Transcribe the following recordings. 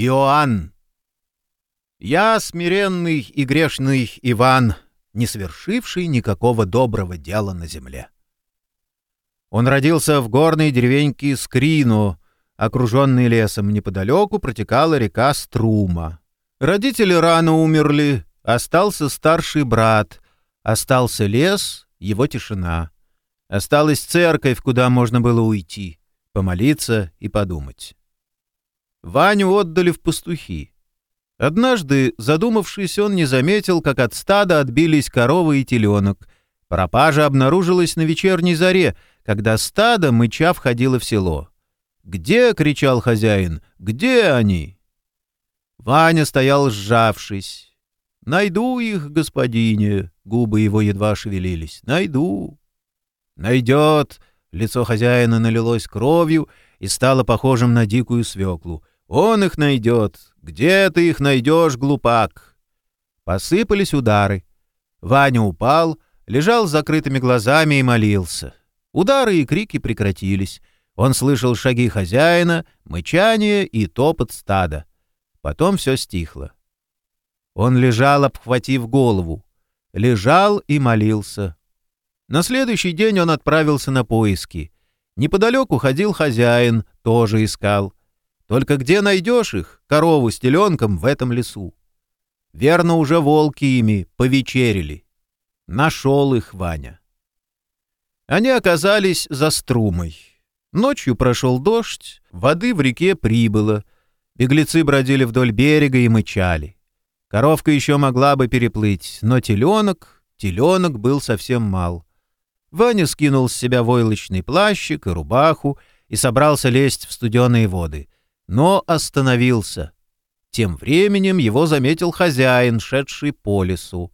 Иоанн. Я смиренный и грешный Иван, не совершивший никакого доброго дела на земле. Он родился в горной деревеньке Скрину, окруженной лесом. Неподалеку протекала река Струма. Родители рано умерли, остался старший брат, остался лес, его тишина. Осталась церковь, куда можно было уйти, помолиться и подумать. Ваню отдали в пастухи. Однажды, задумавшись, он не заметил, как от стада отбились коровы и теленок. Пропажа обнаружилась на вечерней заре, когда стадо мыча входило в село. «Где?» — кричал хозяин. «Где они?» Ваня стоял сжавшись. «Найду их, господине!» — губы его едва шевелились. «Найду!» «Найдет!» — лицо хозяина налилось кровью и стало похожим на дикую свеклу. «Он их найдет! Где ты их найдешь, глупак?» Посыпались удары. Ваня упал, лежал с закрытыми глазами и молился. Удары и крики прекратились. Он слышал шаги хозяина, мычание и топот стада. Потом все стихло. Он лежал, обхватив голову. Лежал и молился. На следующий день он отправился на поиски. Неподалеку ходил хозяин, тоже искал. Только где найдешь их, корову с теленком, в этом лесу? Верно, уже волки ими повечерили. Нашел их Ваня. Они оказались за струмой. Ночью прошел дождь, воды в реке прибыло. Беглецы бродили вдоль берега и мычали. Коровка еще могла бы переплыть, но теленок, теленок был совсем мал. Ваня скинул с себя войлочный плащик и рубаху и собрался лезть в студеные воды, но остановился. Тем временем его заметил хозяин, шедший по лесу,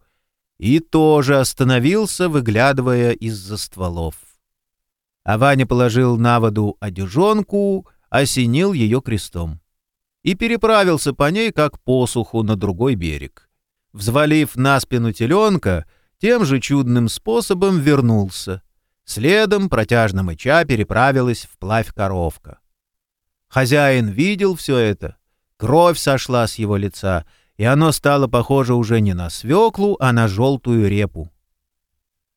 и тоже остановился, выглядывая из-за стволов. А Ваня положил на воду одежонку, осенил ее крестом и переправился по ней, как посуху, на другой берег. Взвалив на спину теленка, тем же чудным способом вернулся. Следом, протяжно мыча, переправилась вплавь коровка. Хозяин видел все это. Кровь сошла с его лица, и оно стало похоже уже не на свеклу, а на желтую репу.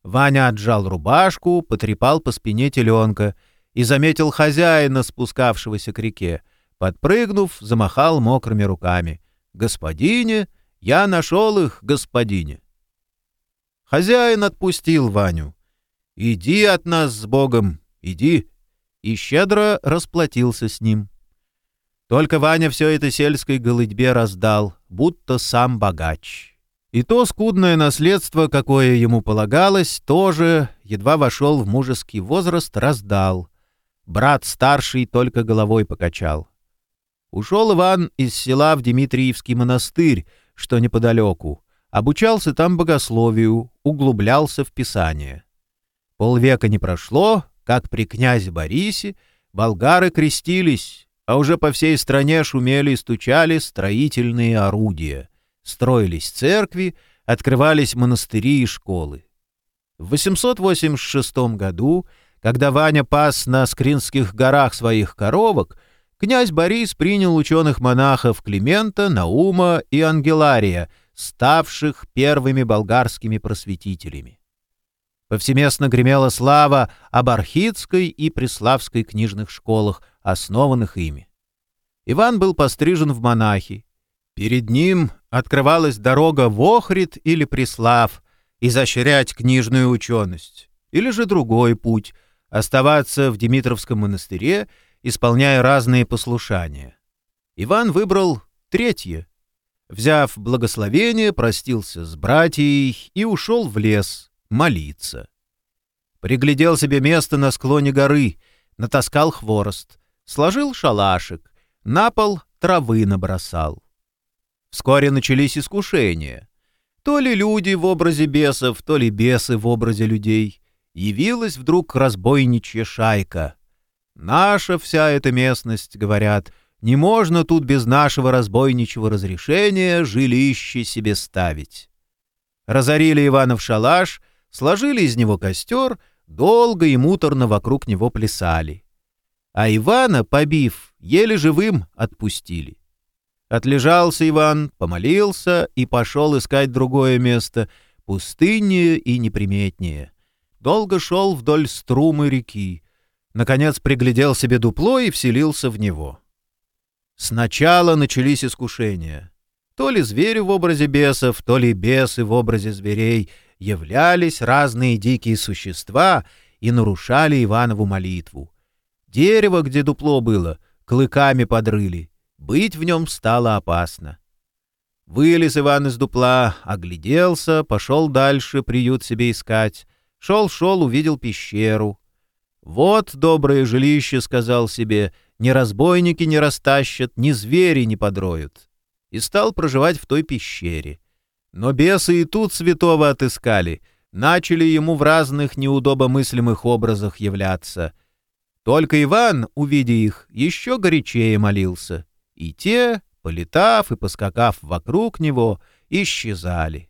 Ваня отжал рубашку, потрепал по спине теленка и заметил хозяина, спускавшегося к реке. Подпрыгнув, замахал мокрыми руками. «Господине! Я нашел их, господине!» Хозяин отпустил Ваню. «Иди от нас с Богом, иди!» И щедро расплатился с ним. Только Ваня все это сельской голытьбе раздал, будто сам богач. И то скудное наследство, какое ему полагалось, тоже, едва вошел в мужеский возраст, раздал. Брат старший только головой покачал. Ушел Иван из села в Дмитриевский монастырь, что неподалеку, Обучался там богословию, углублялся в Писание. Полвека не прошло, как при князе Борисе болгары крестились, а уже по всей стране шумели и стучали строительные орудия. Строились церкви, открывались монастыри и школы. В 886 году, когда Ваня пас на Скринских горах своих коровок, князь Борис принял ученых-монахов Климента, Наума и Ангелария — ставших первыми болгарскими просветителями. Повсеместно гремела слава об Архидской и Преславской книжных школах, основанных ими. Иван был пострижен в монахи. Перед ним открывалась дорога в Охрид или Преслав, изощрять книжную ученость, или же другой путь — оставаться в Димитровском монастыре, исполняя разные послушания. Иван выбрал третье — Взяв благословение, простился с братьей и ушел в лес молиться. Приглядел себе место на склоне горы, натаскал хворост, сложил шалашик, на пол травы набросал. Вскоре начались искушения. То ли люди в образе бесов, то ли бесы в образе людей. Явилась вдруг разбойничья шайка. Наша вся эта местность, говорят, — не можно тут без нашего разбойничего разрешения жилище себе ставить. Разорили Иванов шалаш, сложили из него костер, долго и муторно вокруг него плясали. А Ивана, побив, еле живым отпустили. Отлежался Иван, помолился и пошел искать другое место, пустыннее и неприметнее. Долго шел вдоль струмы реки. Наконец приглядел себе дупло и вселился в него. Сначала начались искушения. То ли звери в образе бесов, то ли бесы в образе зверей являлись разные дикие существа и нарушали Иванову молитву. Дерево, где дупло было, клыками подрыли. Быть в нем стало опасно. Вылез Иван из дупла, огляделся, пошел дальше приют себе искать. Шел-шел, увидел пещеру. «Вот доброе жилище», — сказал себе, — «ни разбойники не растащат, ни звери не подроют». И стал проживать в той пещере. Но бесы и тут святого отыскали, начали ему в разных неудобомыслимых образах являться. Только Иван, увидя их, еще горячее молился и те, полетав и поскакав вокруг него, исчезали.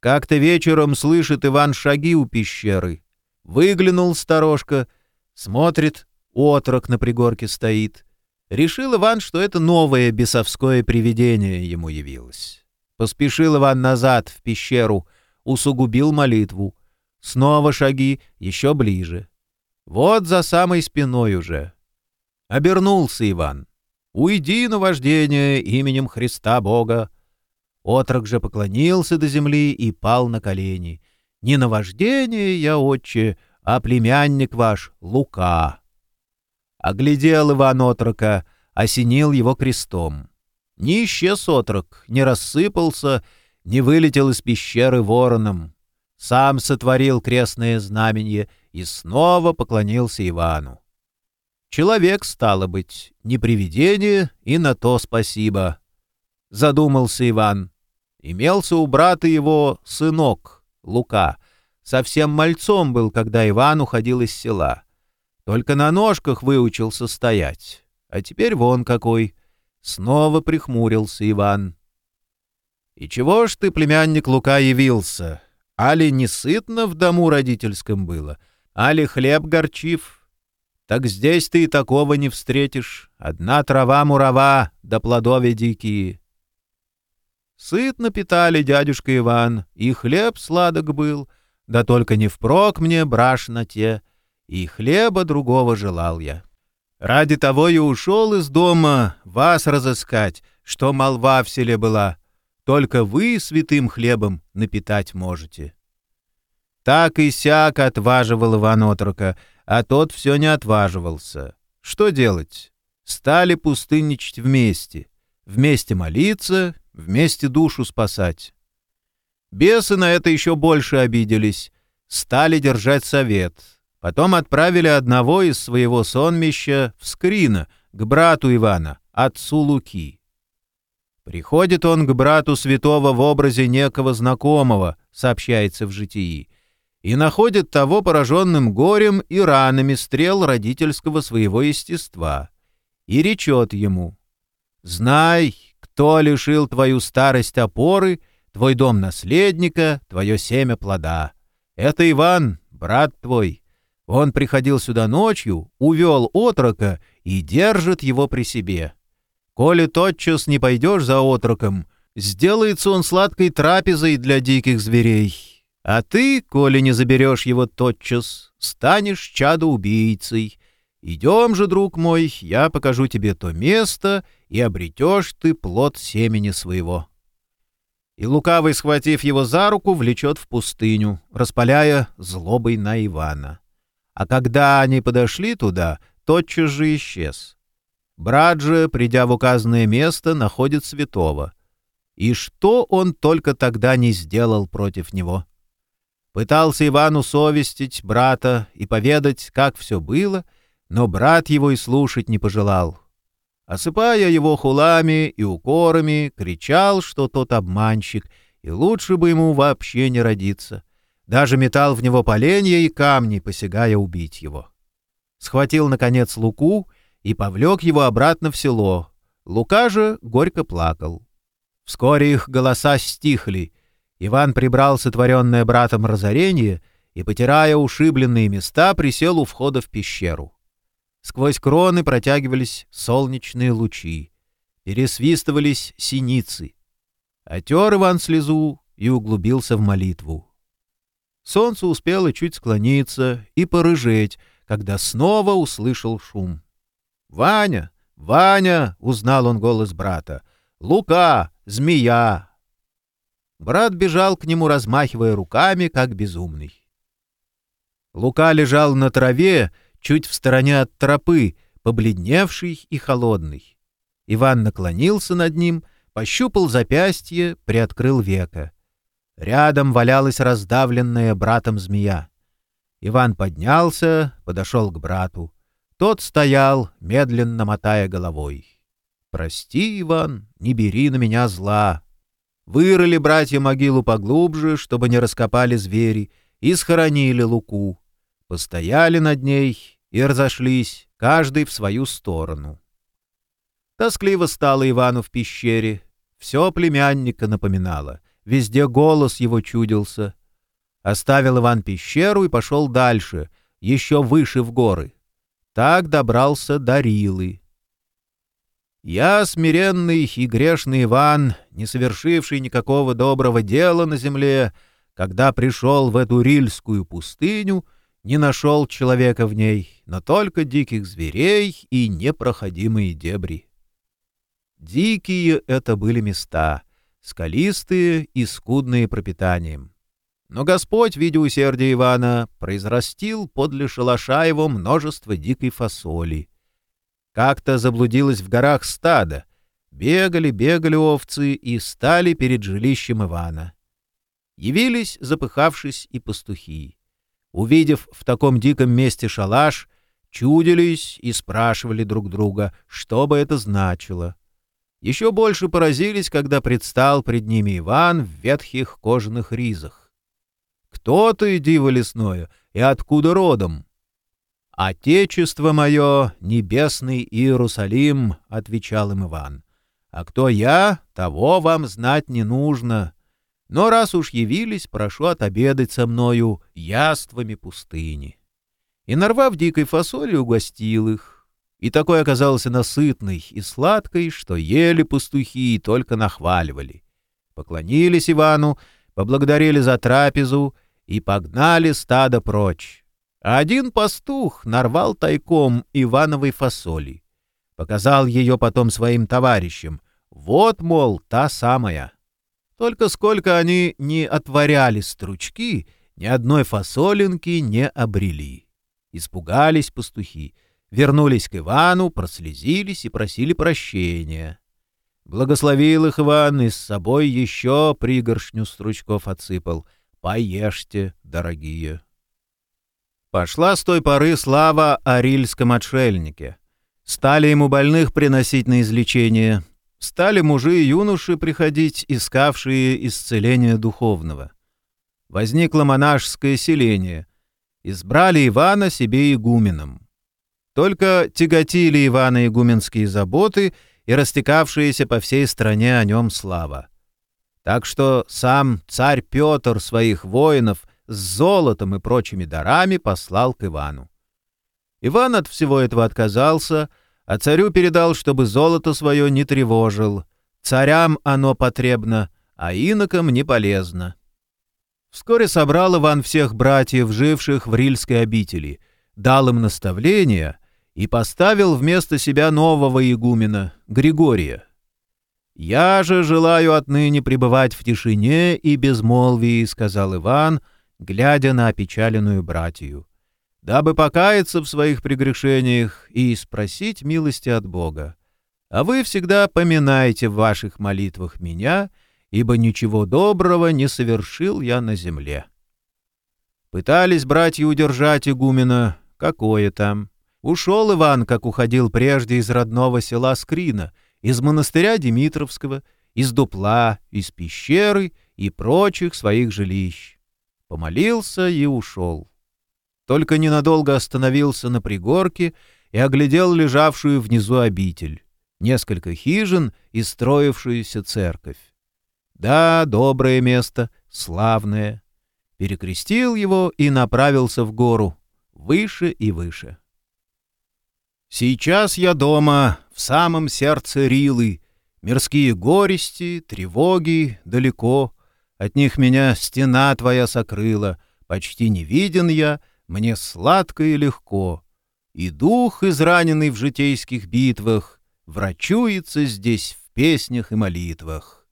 Как-то вечером слышит Иван шаги у пещеры. Выглянул сторожка, смотрит, отрок на пригорке стоит. Решил Иван, что это новое бесовское привидение ему явилось. Поспешил Иван назад в пещеру, усугубил молитву. Снова шаги, еще ближе. Вот за самой спиной уже. Обернулся Иван. Уйди на вождение именем Христа Бога. Отрок же поклонился до земли и пал на колени. Не на вождение я, отче, а племянник ваш Лука. Оглядел Иван отрока, осенил его крестом. Не исчез отрок, не рассыпался, не вылетел из пещеры вороном. Сам сотворил крестное знамение и снова поклонился Ивану. Человек, стало быть, не привидение, и на то спасибо. Задумался Иван. Имелся у брата его сынок, Лука. Совсем мальцом был, когда Иван уходил из села. Только на ножках выучился стоять. А теперь вон какой. Снова прихмурился Иван. «И чего ж ты, племянник Лука, явился? Али не сытно в дому родительском было? Али хлеб горчив?» Так здесь ты и такого не встретишь. Одна трава-мурава, да плодове дикие. Сытно питали дядюшка Иван, и хлеб сладок был, да только не впрок мне браш на те, и хлеба другого желал я. Ради того и ушел из дома вас разыскать, что молва в селе была. Только вы святым хлебом напитать можете. Так и сяк отваживал Иван отрока, а тот все не отваживался. Что делать? Стали пустынничать вместе. Вместе молиться, вместе душу спасать. Бесы на это еще больше обиделись. Стали держать совет. Потом отправили одного из своего сонмища в Скрина, к брату Ивана, отцу Луки. Приходит он к брату святого в образе некого знакомого, сообщается в житии, и находит того пораженным горем и ранами стрел родительского своего естества, и речет ему, «Знай, кто лишил твою старость опоры, твой дом наследника, твое семя плода. Это Иван, брат твой. Он приходил сюда ночью, увел отрока и держит его при себе. Коли тотчас не пойдешь за отроком, сделается он сладкой трапезой для диких зверей». А ты, коли не заберешь его тотчас, станешь чадоубийцей. Идем же, друг мой, я покажу тебе то место, и обретешь ты плод семени своего». И лукавый, схватив его за руку, влечет в пустыню, распаляя злобой на Ивана. А когда они подошли туда, тотчас же исчез. Брат же, придя в указанное место, находит святого. И что он только тогда не сделал против него? Пытался Ивану совестить брата и поведать, как все было, но брат его и слушать не пожелал. Осыпая его хулами и укорами, кричал, что тот обманщик, и лучше бы ему вообще не родиться. Даже метал в него поленья и камни, посягая убить его. Схватил, наконец, Луку и повлек его обратно в село. Лука же горько плакал. Вскоре их голоса стихли, Иван прибрал сотворенное братом разорение и, потирая ушибленные места, присел у входа в пещеру. Сквозь кроны протягивались солнечные лучи. пересвистывались синицы. Отер Иван слезу и углубился в молитву. Солнце успело чуть склониться и порыжеть, когда снова услышал шум. «Ваня! Ваня!» — узнал он голос брата. «Лука! Змея!» Брат бежал к нему, размахивая руками, как безумный. Лука лежал на траве, чуть в стороне от тропы, побледневший и холодный. Иван наклонился над ним, пощупал запястье, приоткрыл века. Рядом валялась раздавленная братом змея. Иван поднялся, подошел к брату. Тот стоял, медленно мотая головой. «Прости, Иван, не бери на меня зла». Вырыли братья могилу поглубже, чтобы не раскопали звери, и схоронили Луку. Постояли над ней и разошлись, каждый в свою сторону. Тоскливо стало Ивану в пещере. Все племянника напоминало. Везде голос его чудился. Оставил Иван пещеру и пошел дальше, еще выше в горы. Так добрался до Рилы. Я, смиренный и грешный Иван, не совершивший никакого доброго дела на земле, когда пришел в эту рильскую пустыню, не нашел человека в ней, но только диких зверей и непроходимые дебри. Дикие это были места, скалистые и скудные пропитанием. Но Господь, видя усердие Ивана, произрастил подле шалаша его множество дикой фасоли. Как-то заблудилось в горах стадо. Бегали, бегали овцы и стали перед жилищем Ивана. Явились, запыхавшись, и пастухи. Увидев в таком диком месте шалаш, чудились и спрашивали друг друга, что бы это значило. Еще больше поразились, когда предстал пред ними Иван в ветхих кожаных ризах. «Кто ты, диво лесное, и откуда родом?» «Отечество мое, небесный Иерусалим», — отвечал им Иван. «А кто я, того вам знать не нужно. Но раз уж явились, прошу отобедать со мною яствами пустыни». И, нарвав дикой фасоли, угостил их. И такой оказался насытный и сладкой, что ели пастухи и только нахваливали. Поклонились Ивану, поблагодарили за трапезу и погнали стадо прочь. Один пастух нарвал тайком Ивановой фасоли. Показал ее потом своим товарищам. Вот, мол, та самая. Только сколько они не отворяли стручки, ни одной фасолинки не обрели. Испугались пастухи — вернулись к Ивану, прослезились и просили прощения. Благословил их Иван и с собой еще пригоршню стручков отсыпал. «Поешьте, дорогие». Пошла с той поры слава о рильском отшельнике. Стали ему больных приносить на излечение. Стали мужи и юноши приходить, искавшие исцеления духовного. Возникло монашеское селение. Избрали Ивана себе игуменом. Только тяготили Ивана игуменские заботы и растекавшиеся по всей стране о нем слава. Так что сам царь Петр своих воинов с золотом и прочими дарами послал к Ивану. Иван от всего этого отказался, а царю передал, чтобы золото свое не тревожил. Царям оно потребно, а инокам не полезно. Вскоре собрал Иван всех братьев, живших в Рильской обители, дал им наставления — и поставил вместо себя нового игумена, Григория. «Я же желаю отныне пребывать в тишине и безмолвии», — сказал Иван, глядя на опечаленную братью, «дабы покаяться в своих прегрешениях и спросить милости от Бога. А вы всегда поминайте в ваших молитвах меня, ибо ничего доброго не совершил я на земле». Пытались братья удержать игумена, какое там. Ушел Иван, как уходил прежде из родного села Скрина, из монастыря Димитровского, из дупла, из пещеры и прочих своих жилищ. Помолился и ушел. Только ненадолго остановился на пригорке и оглядел лежавшую внизу обитель, несколько хижин и строившуюся церковь. Да, доброе место, славное. Перекрестил его и направился в гору, выше и выше. Сейчас я дома, в самом сердце Рилы, Мирские горести, тревоги далеко, от них меня стена твоя сокрыла, почти не виден я, мне сладко и легко. И дух, израненный в житейских битвах, врачуется здесь в песнях и молитвах.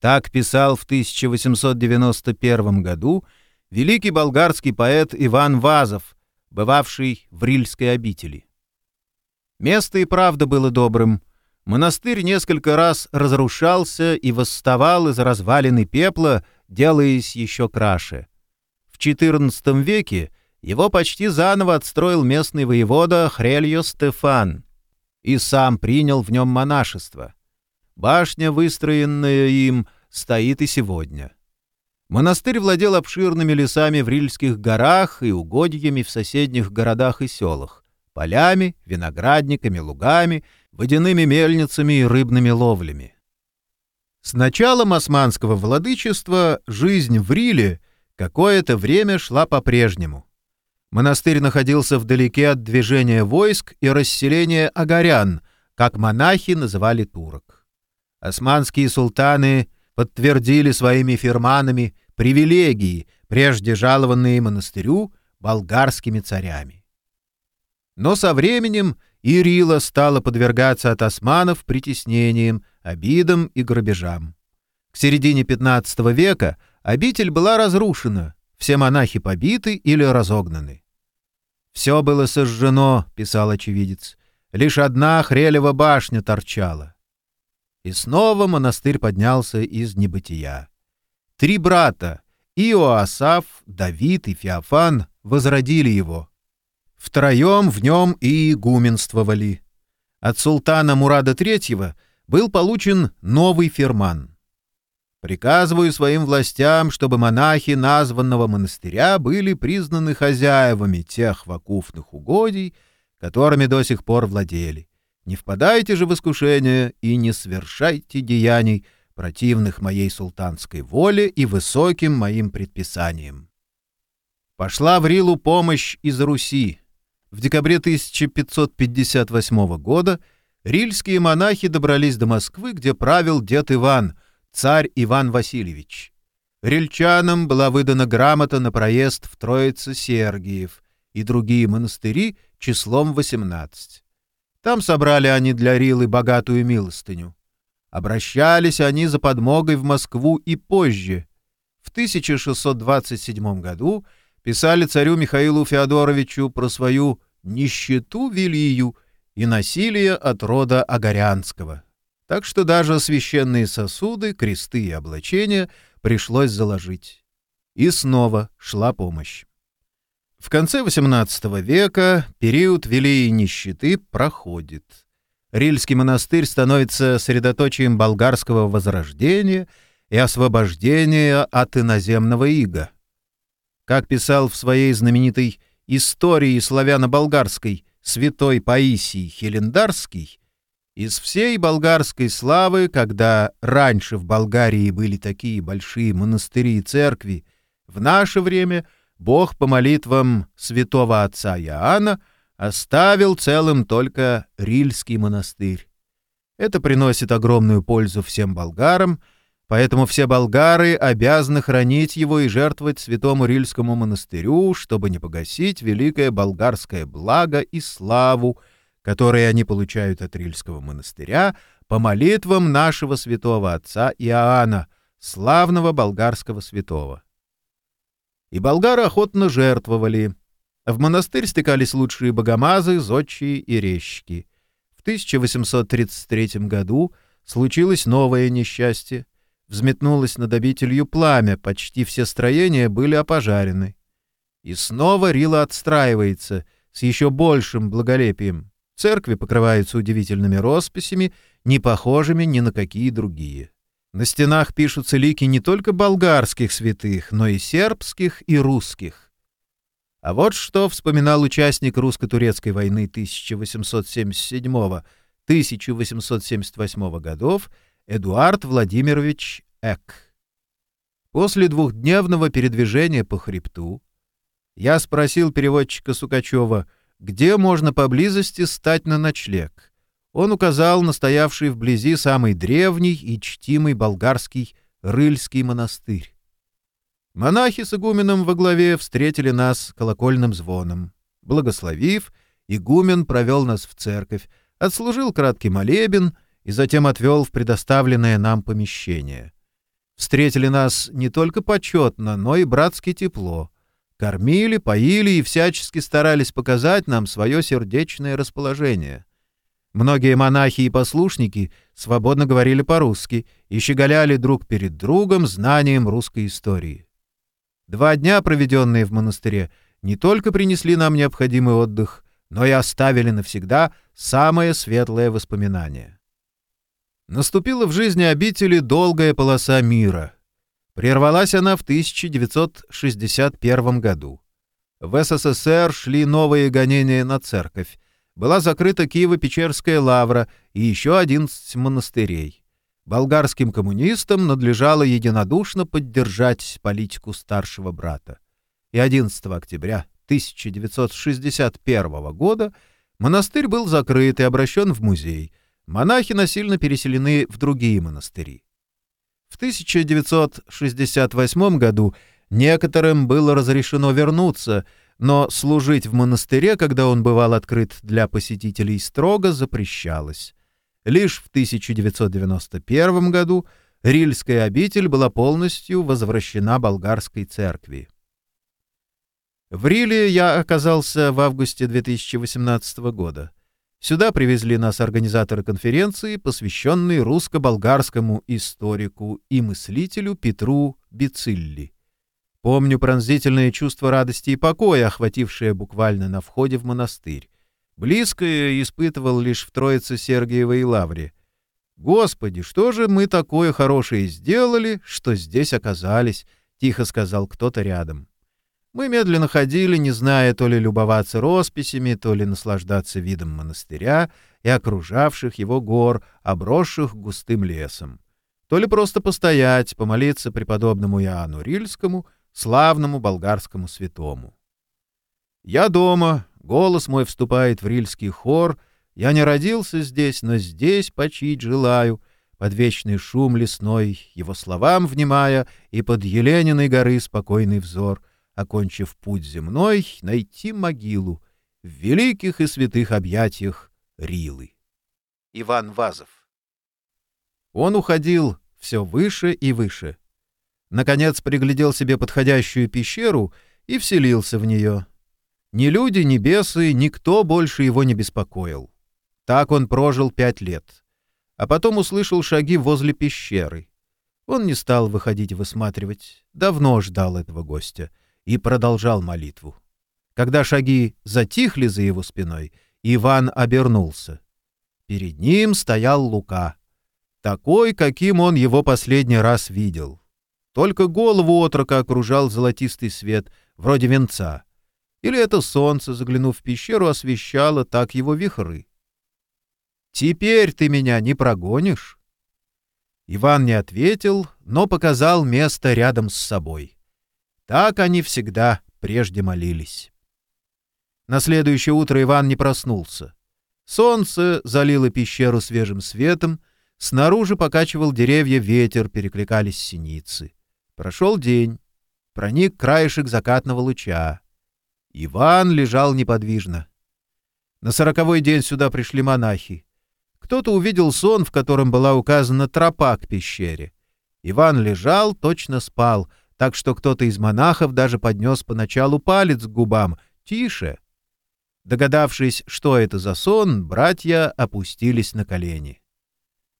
Так писал в 1891 году великий болгарский поэт Иван Вазов, бывавший в Рильской обители. Место и правда было добрым. Монастырь несколько раз разрушался и восставал из развалины пепла, делаясь еще краше. В XIV веке его почти заново отстроил местный воевода Хрельо Стефан и сам принял в нем монашество. Башня, выстроенная им, стоит и сегодня. Монастырь владел обширными лесами в Рильских горах и угодьями в соседних городах и селах, полями, виноградниками, лугами, водяными мельницами и рыбными ловлями. С началом османского владычества жизнь в Риле какое-то время шла по-прежнему. Монастырь находился вдалеке от движения войск и расселения агарян, как монахи называли турок. Османские султаны подтвердили своими фирманами привилегии, прежде жалованные монастырю болгарскими царями. Но со временем Ирила стала подвергаться от османов притеснениям, обидам и грабежам. К середине XV века обитель была разрушена, все монахи побиты или разогнаны. «Все было сожжено», — писал очевидец. «Лишь одна хрелева башня торчала». И снова монастырь поднялся из небытия. Три брата — Иоасаф, Давид и Феофан — возродили его. Втроем в нем и игуменствовали. От султана Мурада III был получен новый ферман. Приказываю своим властям, чтобы монахи названного монастыря были признаны хозяевами тех вакуфных угодий, которыми до сих пор владели. Не впадайте же в искушение и не совершайте деяний, противных моей султанской воле и высоким моим предписаниям. Пошла в Рилу помощь из Руси. В декабре 1558 года рильские монахи добрались до Москвы, где правил дед Иван — царь Иван Васильевич. Рельчанам была выдана грамота на проезд в Троице-Сергиев и другие монастыри числом 18. Там собрали они для Рилы богатую милостыню. Обращались они за подмогой в Москву и позже. В 1627 году писали царю Михаилу Феодоровичу про свою нищету велию и насилие от рода Огорянского так что даже священные сосуды, кресты и облачения пришлось заложить. И снова шла помощь. В конце XVIII века период велии нищеты проходит. Рильский монастырь становится средоточием болгарского возрождения и освобождения от иноземного ига. Как писал в своей знаменитой «Истории славяно-болгарской» святой Паисий Хелендарский, из всей болгарской славы, когда раньше в Болгарии были такие большие монастыри и церкви, в наше время Бог по молитвам святого отца Иоанна оставил целым только Рильский монастырь. Это приносит огромную пользу всем болгарам, поэтому все болгары обязаны хранить его и жертвовать святому Рильскому монастырю, чтобы не погасить великое болгарское благо и славу, которые они получают от Рильского монастыря по молитвам нашего святого отца Иоанна, славного болгарского святого. И болгары охотно жертвовали. В монастырь стекались лучшие богомазы, зодчие и резчики. В 1833 году случилось новое несчастье. Взметнулось над обителью пламя, почти все строения были опожарены. И снова Рила отстраивается с еще большим благолепием. Церкви покрываются удивительными росписями, не похожими ни на какие другие. На стенах пишутся лики не только болгарских святых, но и сербских и русских. А вот что вспоминал участник русско-турецкой войны 1877-1878 годов Эдуард Владимирович Эк. После двухдневного передвижения по хребту я спросил переводчика Сукачева — где можно поблизости стать на ночлег. Он указал на стоявший вблизи самый древний и чтимый болгарский Рыльский монастырь. Монахи с игуменом во главе встретили нас колокольным звоном. Благословив, игумен провел нас в церковь, отслужил краткий молебен и затем отвел в предоставленное нам помещение. Встретили нас не только почетно, но и братски тепло. Кормили, поили и всячески старались показать нам свое сердечное расположение. Многие монахи и послушники свободно говорили по-русски и щеголяли друг перед другом знанием русской истории. Два дня, проведенные в монастыре, не только принесли нам необходимый отдых, но и оставили навсегда самое светлое воспоминание. Наступила в жизни обители долгая полоса мира. Прервалась она в 1961 году. В СССР шли новые гонения на церковь. Была закрыта Киево-Печерская лавра и еще 11 монастырей болгарским коммунистам надлежало единодушно поддержать политику старшего брата. И 11 октября 1961 года монастырь был закрыт и обращен в музей. Монахи насильно переселены в другие монастыри. В 1968 году некоторым было разрешено вернуться, но служить в монастыре, когда он бывал открыт для посетителей, строго запрещалось. Лишь в 1991 году Рильская обитель была полностью возвращена болгарской церкви. В Риле я оказался в августе 2018 года. Сюда привезли нас организаторы конференции, посвященной русско-болгарскому историку и мыслителю Петру Бицилли. Помню пронзительное чувство радости и покоя, охватившее буквально на входе в монастырь. Близкое испытывал лишь в Троице Сергиевой Лавре. «Господи, что же мы такое хорошее сделали, что здесь оказались?» — тихо сказал кто-то рядом. Мы медленно ходили, не зная то ли любоваться росписями, то ли наслаждаться видом монастыря и окружавших его гор, обросших густым лесом, то ли просто постоять, помолиться преподобному Иоанну Рильскому, славному болгарскому святому. «Я дома, Голос мой вступает в рильский хор. Я не родился здесь, но здесь почить желаю, под вечный шум лесной, его словам внимая, и под Елениной горы спокойный взор, окончив путь земной, найти могилу в великих и святых объятиях Рилы. Иван Вазов Он уходил все выше и выше. Наконец приглядел себе подходящую пещеру и вселился в нее — ни люди, ни бесы, никто больше его не беспокоил. Так он прожил пять лет. А потом услышал шаги возле пещеры. Он не стал выходить и высматривать, давно ждал этого гостя и продолжал молитву. Когда шаги затихли за его спиной, Иван обернулся. Перед ним стоял Лука, такой, каким он его последний раз видел. Только голову отрока окружал золотистый свет, вроде венца — или это солнце, заглянув в пещеру, освещало так его вихры? «Теперь ты меня не прогонишь?» Иван не ответил, но показал место рядом с собой. Так они всегда прежде молились. На следующее утро Иван не проснулся. Солнце залило пещеру свежим светом, снаружи покачивал деревья ветер, перекликались синицы. Прошел день, проник краешек закатного луча. Иван лежал неподвижно. На сороковой день сюда пришли монахи. Кто-то увидел сон, в котором была указана тропа к пещере. Иван лежал, точно спал, так что кто-то из монахов даже поднес поначалу палец к губам. «Тише!» Догадавшись, что это за сон, братья опустились на колени.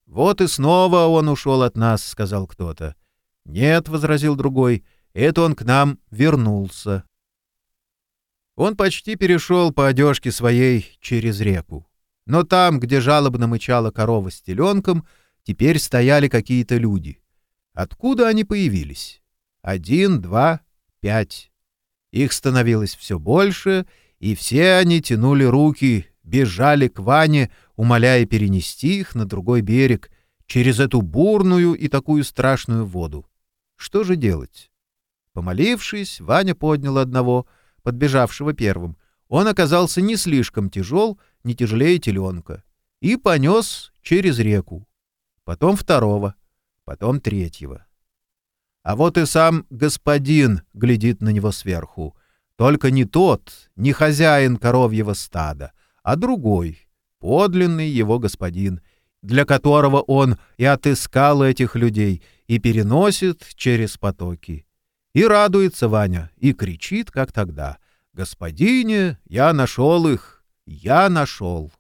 «Вот и снова он ушел от нас», — сказал кто-то. «Нет», — возразил другой, — «это он к нам вернулся». Он почти перешел по одежке своей через реку. Но там, где жалобно мычала корова с теленком, теперь стояли какие-то люди. Откуда они появились? Один, два, пять. Их становилось все больше, и все они тянули руки, бежали к Ване, умоляя перенести их на другой берег, через эту бурную и такую страшную воду. Что же делать? Помолившись, Ваня поднял одного — подбежавшего первым. Он оказался не слишком тяжел, не тяжелее теленка. и понес через реку. Потом второго, потом третьего. А вот и сам господин глядит на него сверху. Только не тот, не хозяин коровьего стада, а другой, подлинный его господин, для которого он и отыскал этих людей и переносит через потоки. И радуется Ваня, и кричит, как тогда. «Господине, я нашел их! Я нашел!»